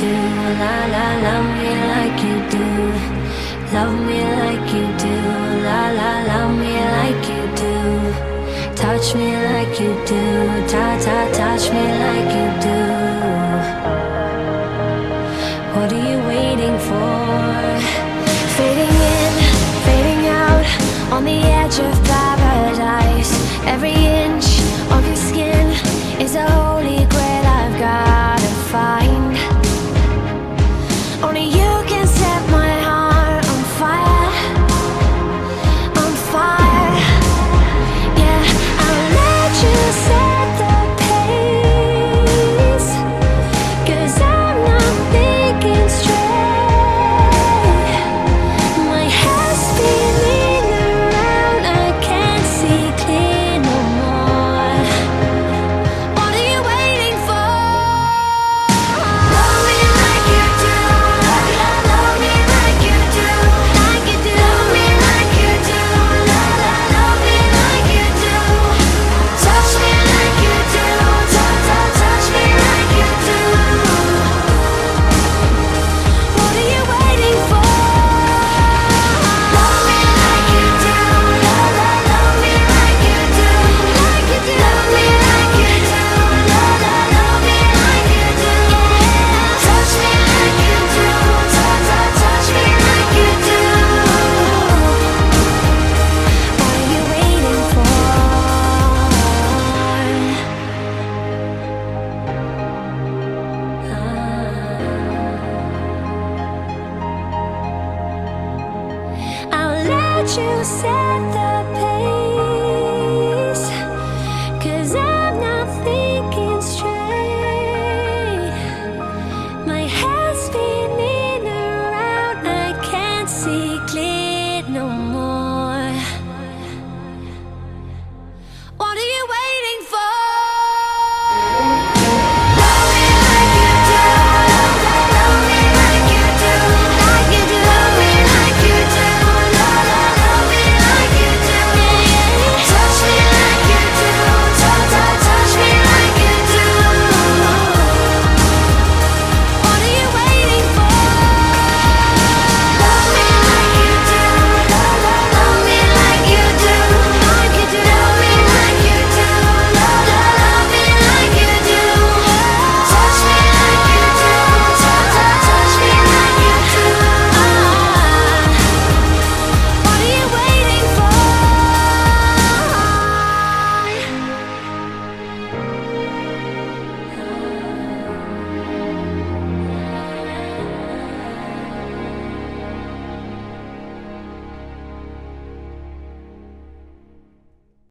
Do, la la, love me like you do. Love me like you do, la la, love me like you do. Touch me like you do, ta ta, touch me like you do. What are you waiting for? you set the pace.